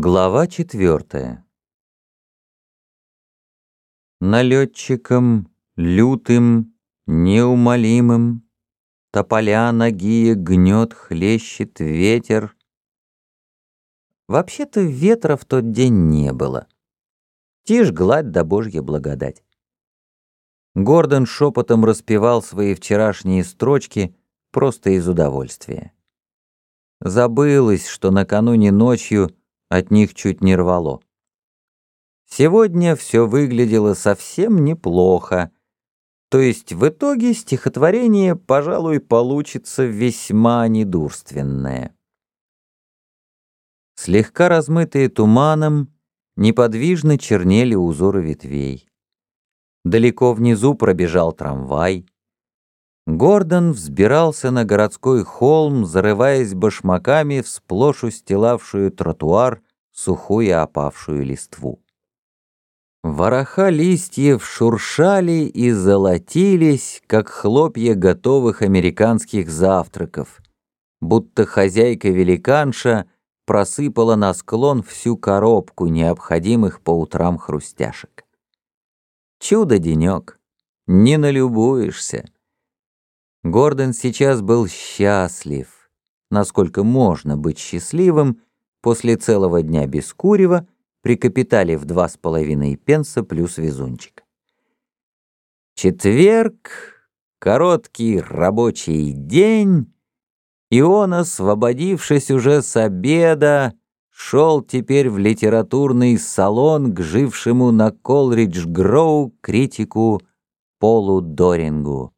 Глава четвертая Налетчиком, лютым, неумолимым, Тополя ногие гнет, хлещет ветер. Вообще-то ветра в тот день не было. Тишь гладь да божья благодать. Гордон шепотом распевал свои вчерашние строчки просто из удовольствия. Забылось, что накануне ночью от них чуть не рвало. Сегодня все выглядело совсем неплохо, то есть в итоге стихотворение, пожалуй, получится весьма недурственное. Слегка размытые туманом, неподвижно чернели узоры ветвей. Далеко внизу пробежал трамвай. Гордон взбирался на городской холм, зарываясь башмаками в сплошь устилавшую тротуар сухую опавшую листву. Вороха листьев шуршали и золотились, как хлопья готовых американских завтраков, будто хозяйка-великанша просыпала на склон всю коробку необходимых по утрам хрустяшек. Чудо-денек, не налюбуешься. Гордон сейчас был счастлив, насколько можно быть счастливым после целого дня без курева при капитале в два с половиной пенса плюс везунчик. Четверг, короткий рабочий день, и он, освободившись уже с обеда, шел теперь в литературный салон к жившему на Колридж-Гроу критику Полу Дорингу.